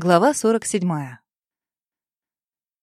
Глава 47.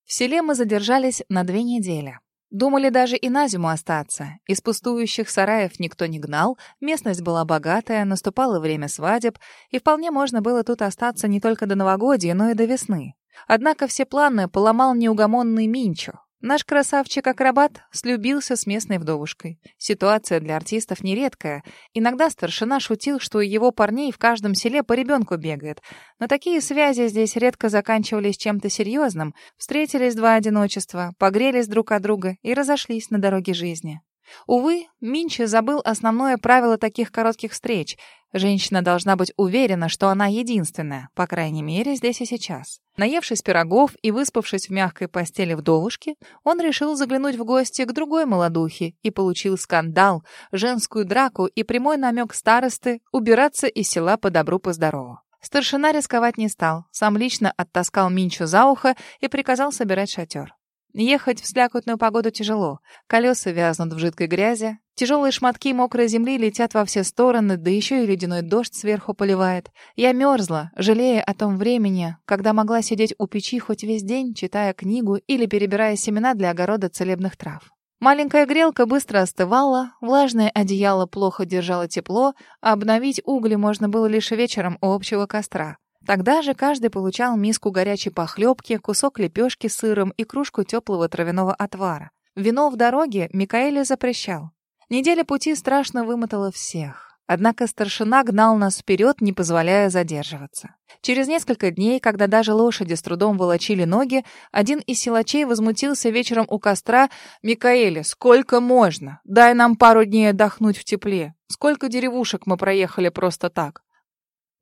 В селе мы задержались на две недели. Думали даже и на зиму остаться. Из пустующих сараев никто не гнал, местность была богатая, наступало время свадеб, и вполне можно было тут остаться не только до новогодия, но и до весны. Однако все планы поломал неугомонный Минчо. Наш красавчик-акробат слюбился с местной вдовушкой. Ситуация для артистов нередкая. Иногда старшина шутил, что его парней в каждом селе по ребенку бегает. Но такие связи здесь редко заканчивались чем-то серьезным. Встретились два одиночества, погрелись друг от друга и разошлись на дороге жизни. Увы, Минчи забыл основное правило таких коротких встреч. Женщина должна быть уверена, что она единственная, по крайней мере, здесь и сейчас. Наевшись пирогов и выспавшись в мягкой постели вдовушки, он решил заглянуть в гости к другой молодухе и получил скандал, женскую драку и прямой намек старосты убираться из села по добру по здорову. Старшина рисковать не стал, сам лично оттаскал Минчу за ухо и приказал собирать шатер. Ехать в слякотную погоду тяжело. Колеса вязнут в жидкой грязи, тяжелые шматки мокрой земли летят во все стороны, да еще и ледяной дождь сверху поливает. Я мерзла, жалея о том времени, когда могла сидеть у печи хоть весь день, читая книгу или перебирая семена для огорода целебных трав. Маленькая грелка быстро остывала, влажное одеяло плохо держало тепло, а обновить угли можно было лишь вечером у общего костра. Тогда же каждый получал миску горячей похлебки, кусок лепешки с сыром и кружку теплого травяного отвара. Вино в дороге Микаэле запрещал. Неделя пути страшно вымотала всех. Однако старшина гнал нас вперед, не позволяя задерживаться. Через несколько дней, когда даже лошади с трудом волочили ноги, один из силачей возмутился вечером у костра «Микаэле, сколько можно? Дай нам пару дней отдохнуть в тепле. Сколько деревушек мы проехали просто так?»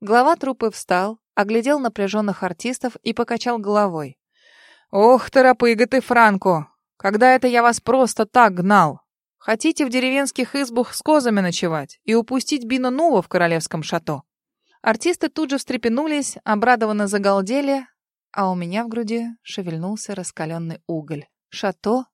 Глава трупы встал, оглядел напряженных артистов и покачал головой. «Ох, торопыга ты, Франко! Когда это я вас просто так гнал? Хотите в деревенских избах с козами ночевать и упустить Бино Нува в королевском шато?» Артисты тут же встрепенулись, обрадованно загалдели, а у меня в груди шевельнулся раскаленный уголь. Шато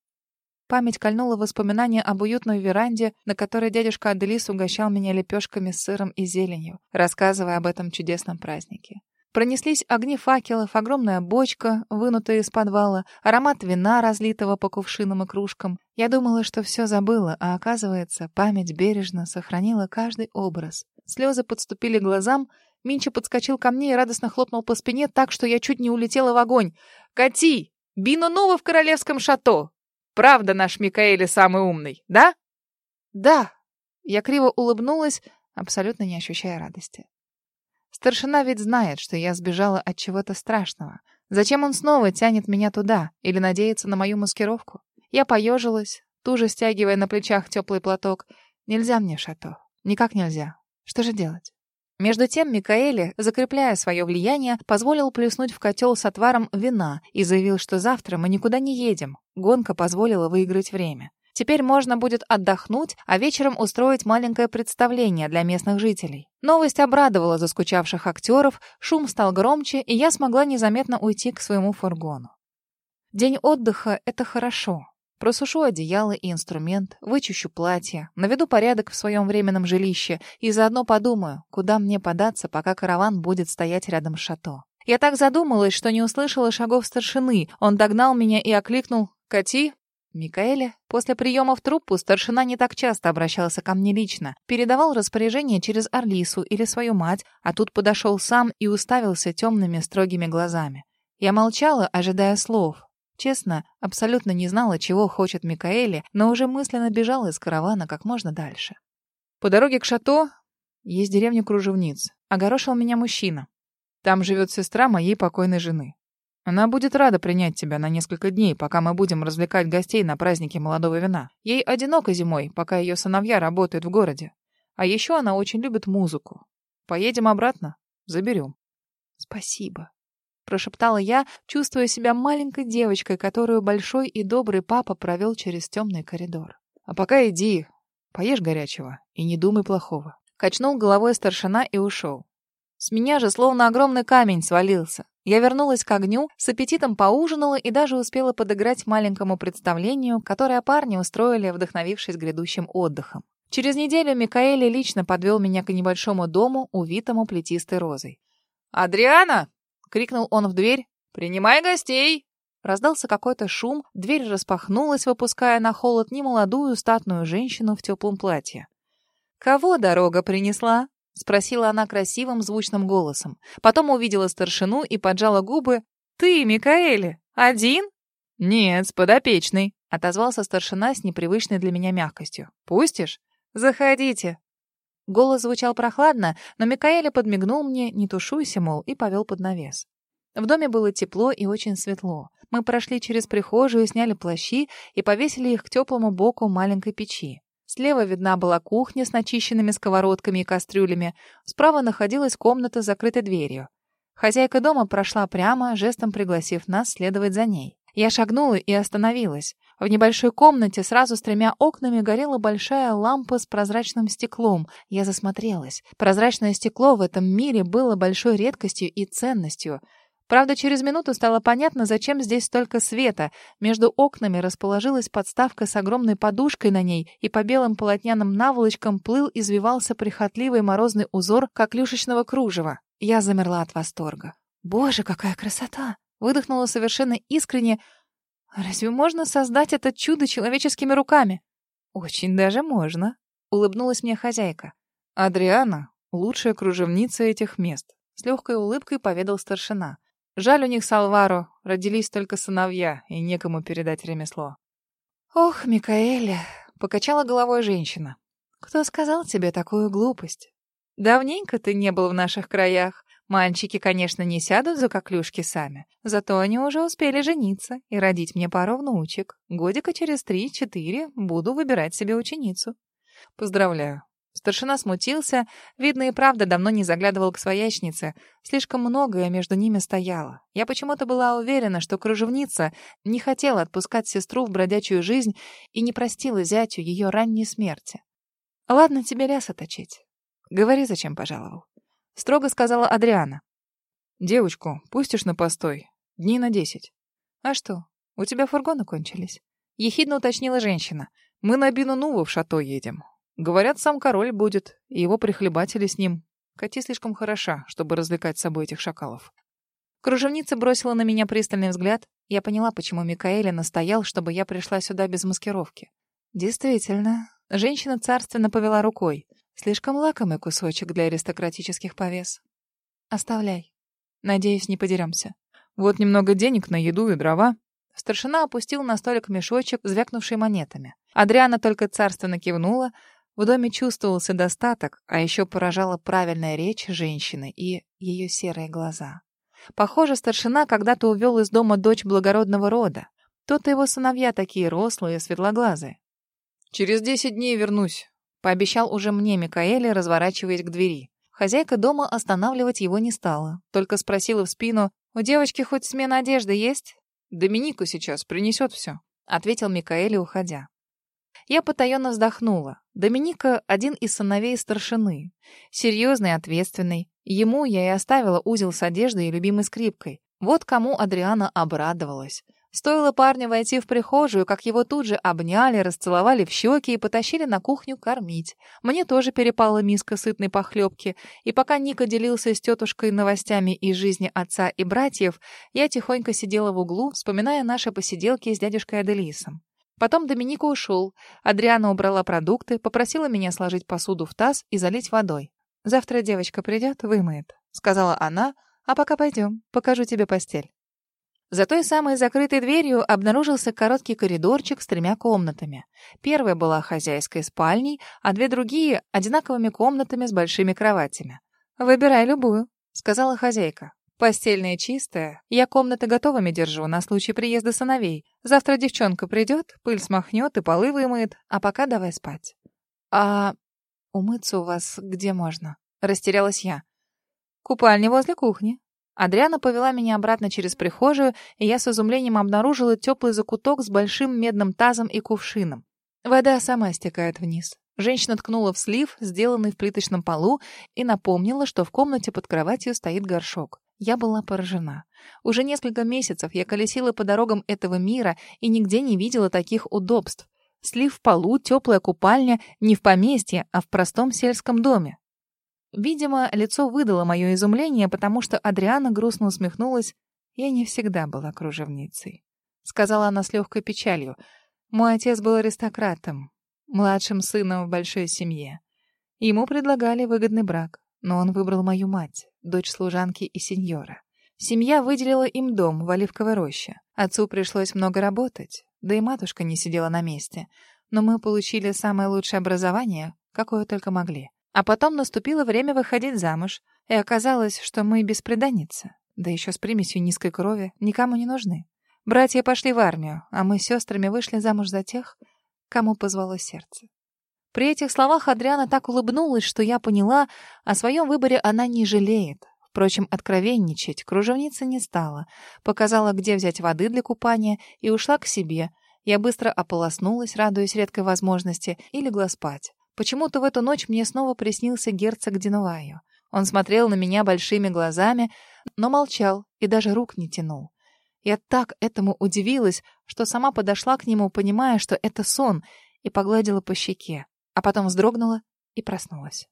Память кольнула воспоминания об уютной веранде, на которой дядюшка Аделис угощал меня лепешками с сыром и зеленью, рассказывая об этом чудесном празднике. Пронеслись огни факелов, огромная бочка, вынутая из подвала, аромат вина, разлитого по кувшинам и кружкам. Я думала, что все забыла, а оказывается, память бережно сохранила каждый образ. Слезы подступили к глазам, Минча подскочил ко мне и радостно хлопнул по спине так, что я чуть не улетела в огонь. «Кати! Бино ново в королевском шато! Правда наш Микаэли самый умный, да?» «Да». Я криво улыбнулась, абсолютно не ощущая радости. Старшина ведь знает, что я сбежала от чего-то страшного. Зачем он снова тянет меня туда или надеется на мою маскировку? Я поежилась, туже стягивая на плечах теплый платок. Нельзя мне шато. Никак нельзя. Что же делать? Между тем Микаэли, закрепляя свое влияние, позволил плеснуть в котел с отваром вина и заявил, что завтра мы никуда не едем. Гонка позволила выиграть время. Теперь можно будет отдохнуть, а вечером устроить маленькое представление для местных жителей. Новость обрадовала заскучавших актеров, шум стал громче, и я смогла незаметно уйти к своему фургону. День отдыха — это хорошо. Просушу одеяло и инструмент, вычищу платье, наведу порядок в своем временном жилище и заодно подумаю, куда мне податься, пока караван будет стоять рядом с шато. Я так задумалась, что не услышала шагов старшины. Он догнал меня и окликнул «Кати!» Микаэля, после приема в труппу старшина не так часто обращался ко мне лично, передавал распоряжение через Орлису или свою мать, а тут подошел сам и уставился темными строгими глазами. Я молчала, ожидая слов, Честно, абсолютно не знала, чего хочет Микаэли, но уже мысленно бежала из каравана как можно дальше. По дороге к шато есть деревня Кружевниц. Огорошил меня мужчина. Там живет сестра моей покойной жены. Она будет рада принять тебя на несколько дней, пока мы будем развлекать гостей на празднике молодого вина. Ей одиноко зимой, пока ее сыновья работают в городе. А еще она очень любит музыку. Поедем обратно? Заберем. Спасибо прошептала я, чувствуя себя маленькой девочкой, которую большой и добрый папа провел через темный коридор. «А пока иди, поешь горячего и не думай плохого». Качнул головой старшина и ушел. С меня же словно огромный камень свалился. Я вернулась к огню, с аппетитом поужинала и даже успела подыграть маленькому представлению, которое парни устроили, вдохновившись грядущим отдыхом. Через неделю Микаэли лично подвел меня к небольшому дому, увитому плетистой розой. «Адриана!» — крикнул он в дверь. «Принимай гостей!» Раздался какой-то шум, дверь распахнулась, выпуская на холод немолодую статную женщину в теплом платье. «Кого дорога принесла?» — спросила она красивым звучным голосом. Потом увидела старшину и поджала губы. «Ты, Микаэле, один?» «Нет, с подопечной», — отозвался старшина с непривычной для меня мягкостью. «Пустишь?» «Заходите». Голос звучал прохладно, но Микаэля подмигнул мне, не тушуйся, мол, и повел под навес. В доме было тепло и очень светло. Мы прошли через прихожую, сняли плащи и повесили их к теплому боку маленькой печи. Слева видна была кухня с начищенными сковородками и кастрюлями. Справа находилась комната с закрытой дверью. Хозяйка дома прошла прямо, жестом пригласив нас следовать за ней. Я шагнула и остановилась. В небольшой комнате сразу с тремя окнами горела большая лампа с прозрачным стеклом. Я засмотрелась. Прозрачное стекло в этом мире было большой редкостью и ценностью — Правда, через минуту стало понятно, зачем здесь столько света. Между окнами расположилась подставка с огромной подушкой на ней, и по белым полотняным наволочкам плыл извивался прихотливый морозный узор коклюшечного кружева. Я замерла от восторга. «Боже, какая красота!» Выдохнула совершенно искренне. «Разве можно создать это чудо человеческими руками?» «Очень даже можно», — улыбнулась мне хозяйка. «Адриана — лучшая кружевница этих мест», — с легкой улыбкой поведал старшина. Жаль у них с Алваро, родились только сыновья, и некому передать ремесло. «Ох, Микаэля!» — покачала головой женщина. «Кто сказал тебе такую глупость? Давненько ты не был в наших краях. Мальчики, конечно, не сядут за коклюшки сами, зато они уже успели жениться и родить мне пару внучек. Годика через три-четыре буду выбирать себе ученицу. Поздравляю, Старшина смутился, видно и правда давно не заглядывал к своячнице. Слишком многое между ними стояло. Я почему-то была уверена, что кружевница не хотела отпускать сестру в бродячую жизнь и не простила зятю ее ранней смерти. «Ладно тебе ляса точить. Говори, зачем пожаловал», — строго сказала Адриана. «Девочку пустишь на постой? Дней на десять». «А что, у тебя фургоны кончились?» — ехидно уточнила женщина. «Мы на Бину-Нуву в шато едем. Говорят, сам король будет, и его прихлебатели с ним. Кати слишком хороша, чтобы развлекать с собой этих шакалов. Кружевница бросила на меня пристальный взгляд. Я поняла, почему Микаэля настоял, чтобы я пришла сюда без маскировки. Действительно, женщина царственно повела рукой. Слишком лакомый кусочек для аристократических повес. Оставляй. Надеюсь, не подеремся. Вот немного денег на еду и дрова. Старшина опустил на столик мешочек, звякнувший монетами. Адриана только царственно кивнула, в доме чувствовался достаток, а еще поражала правильная речь женщины и ее серые глаза. Похоже, старшина когда-то увел из дома дочь благородного рода. То-то его сыновья такие рослые, светлоглазые. «Через десять дней вернусь», — пообещал уже мне Микаэле, разворачиваясь к двери. Хозяйка дома останавливать его не стала, только спросила в спину, «У девочки хоть смена одежды есть?» «Доминику сейчас принесет все», — ответил Микаэле, уходя. Я потаенно вздохнула. Доминика — один из сыновей старшины. Серьезный, ответственный. Ему я и оставила узел с одеждой и любимой скрипкой. Вот кому Адриана обрадовалась. Стоило парню войти в прихожую, как его тут же обняли, расцеловали в щеки и потащили на кухню кормить. Мне тоже перепала миска сытной похлебки, и пока Ника делился с тетушкой новостями из жизни отца и братьев, я тихонько сидела в углу, вспоминая наши посиделки с дядюшкой Аделисом. Потом Доминика ушел. Адриана убрала продукты, попросила меня сложить посуду в таз и залить водой. «Завтра девочка придет, вымоет», — сказала она. «А пока пойдем, покажу тебе постель». За той самой закрытой дверью обнаружился короткий коридорчик с тремя комнатами. Первая была хозяйской спальней, а две другие — одинаковыми комнатами с большими кроватями. «Выбирай любую», — сказала хозяйка. Постельная чистая. Я комнаты готовыми держу на случай приезда сыновей. Завтра девчонка придет, пыль смахнет и полы вымоет. А пока давай спать. А умыться у вас где можно? Растерялась я. Купальня возле кухни. Адриана повела меня обратно через прихожую, и я с изумлением обнаружила теплый закуток с большим медным тазом и кувшином. Вода сама стекает вниз. Женщина ткнула в слив, сделанный в плиточном полу, и напомнила, что в комнате под кроватью стоит горшок. Я была поражена. Уже несколько месяцев я колесила по дорогам этого мира и нигде не видела таких удобств. Слив в полу, теплая купальня не в поместье, а в простом сельском доме. Видимо, лицо выдало мое изумление, потому что Адриана грустно усмехнулась. «Я не всегда была кружевницей», — сказала она с легкой печалью. «Мой отец был аристократом, младшим сыном в большой семье. Ему предлагали выгодный брак, но он выбрал мою мать, дочь служанки и сеньора. Семья выделила им дом в Оливковой роще. Отцу пришлось много работать, да и матушка не сидела на месте. Но мы получили самое лучшее образование, какое только могли. А потом наступило время выходить замуж, и оказалось, что мы беспреданницы, да еще с примесью низкой крови, никому не нужны. Братья пошли в армию, а мы с сестрами вышли замуж за тех, кому позвало сердце. При этих словах Адриана так улыбнулась, что я поняла, о своем выборе она не жалеет. Впрочем, откровенничать кружевница не стала. Показала, где взять воды для купания, и ушла к себе. Я быстро ополоснулась, радуясь редкой возможности, и легла спать. Почему-то в эту ночь мне снова приснился герцог Динуваю. Он смотрел на меня большими глазами, но молчал и даже рук не тянул. Я так этому удивилась, что сама подошла к нему, понимая, что это сон, и погладила по щеке, а потом вздрогнула и проснулась.